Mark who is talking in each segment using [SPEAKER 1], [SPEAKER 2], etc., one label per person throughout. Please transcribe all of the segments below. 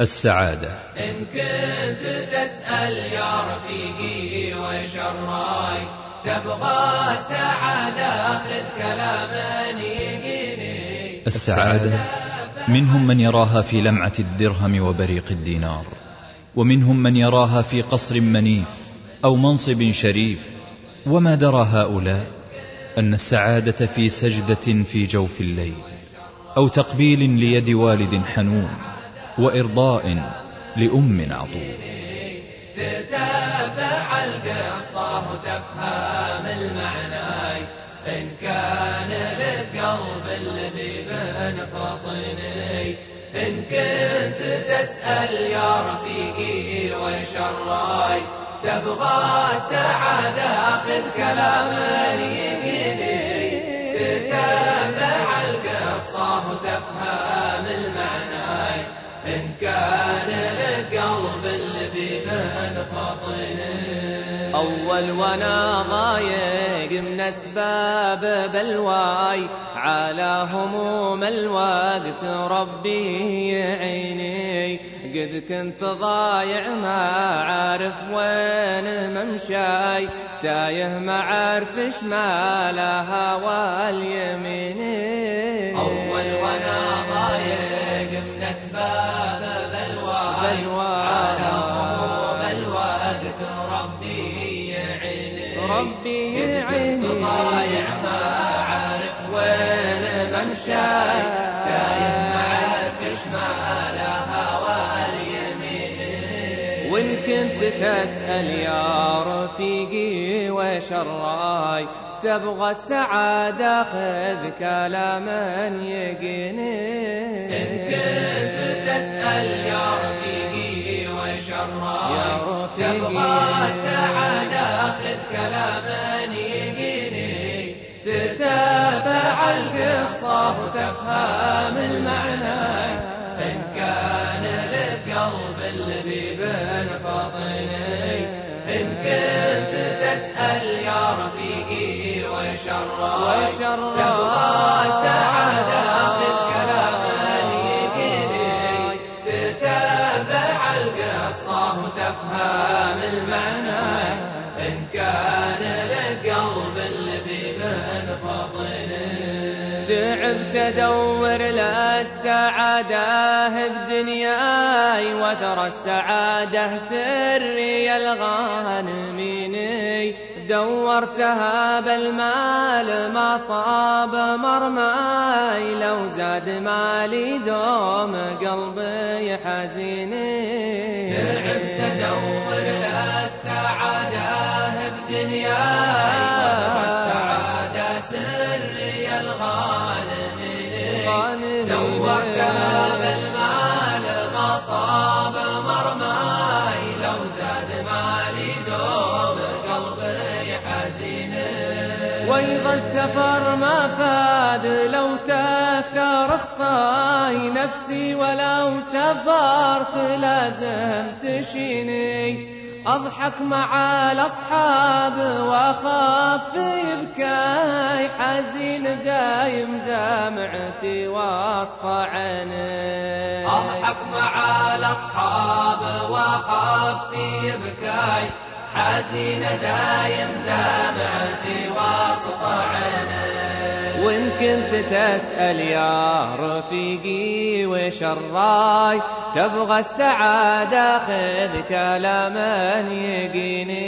[SPEAKER 1] السعادة.
[SPEAKER 2] إن كنت تسأل يا رفيقي وش الراي تبغى السعادة خذ كلاما يقيني
[SPEAKER 1] السعادة منهم من يراها في لمعة الدرهم وبريق الدينار ومنهم من يراها في قصر منيف أو منصب شريف. وما درى هؤلاء؟ أن السعادة في سجدة في جوف الليل أو تقبيل ليد والد حنون. وإرضاء لأم عطوف
[SPEAKER 2] تتابع القصة وتفهم المعنى. إن كان للقلب الذي بين فطني إن كنت تسأل يا رفيقي وش الراي تبغى السعادة خذ كلام يقيني تتابع القصة وتفهم
[SPEAKER 3] أول وأنا ضايق من أسباب بلواي على هموم الوقت ربي يعيني. قد كنت ضايع ما عارف وين ممشاي تايه ما عارف شمالها واليمين
[SPEAKER 2] ربي يعيني. ضايع ما عارف وين ممشاي تايه ما عارف شمالها واليمين
[SPEAKER 3] وإن كنت تسأل يا رفيقي وش الرأي تبغى السعادة خذ كلاما يقيني
[SPEAKER 2] إن كنت تسأل يا رفيقي وش الرأي
[SPEAKER 3] يا رفيقي.
[SPEAKER 2] تبغى السعادة كلاما يقيني تتابع القصة وتفهم المعنى. إن كان للقلب الذي بين فطني إن كنت تسأل يا رفيقي وش الراي
[SPEAKER 3] وش الراي؟
[SPEAKER 2] تبغى السعادة خذ كلاما يقيني تتابع القصة وتفهم المعنى. إن كان الذي بين فطني
[SPEAKER 3] تعبت أدور للسعادة بدنياي وترى السعادة سري الغانميني دورتها بالمال ما صاب مرماي لو زاد مالي دوم قلبي حزيني. السفر ما فاد لو تأثر اخطاي نفسي ولو سفرت لازم تشيني أضحك مع الأصحاب وأخاف يبكاي حزين دايم دمعتي وسط عيني.
[SPEAKER 2] أضحك مع الأصحاب وأخاف في بكاي حزين دايم دمعتي وسط عيني.
[SPEAKER 3] وإن كنت تسأل يا رفيقي وش الرأي؟ تبغى السعادة خذ كلاما يقيني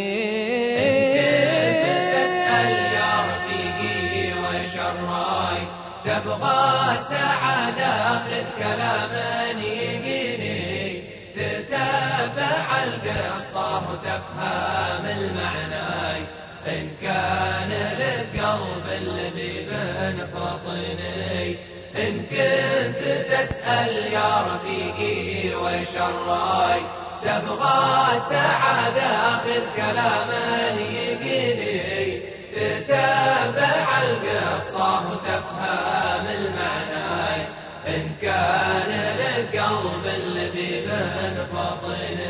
[SPEAKER 2] إن كنت تسأل يا رفيقي وش الرأي؟ تبغى السعادة خذ كلاما يقيني تتابع القصة وتفهم المعنى. إن كان للقلب الذي بين فطني إن كنت تسأل يا رفيقي وش الراي تبغى السعادة خذ كلاما يقيني تتابع القصة وتفهم المعنى. إن كان للقلب الذي بين فطني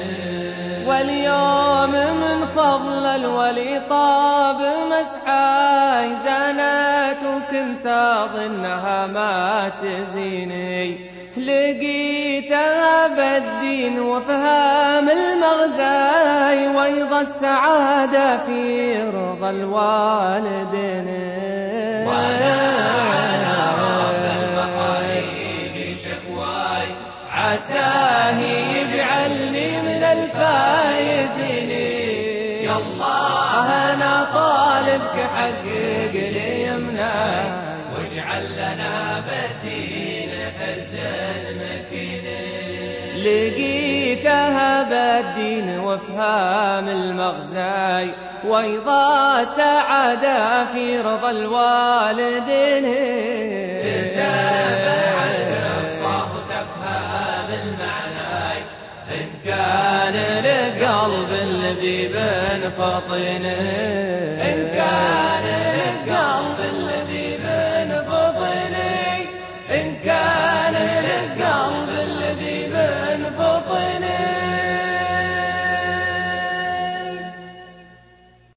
[SPEAKER 3] واليوم من فضل الولي طاب مسحاي زانت وكنت أظنها ما تزيني. لقيت لقيتها بالدين وفهام المغزى ويض السعادة في رضا الوالدين.
[SPEAKER 2] الله أنا طالبك حقق لي يمناي واجعل لنا بالدين حرز المكين.
[SPEAKER 3] لقيتها بالدين وافهام المغزاي وأيضا سعادة في رضا الوالدين.
[SPEAKER 2] تتابع إن كان لقلب اللبيب فطن إن كان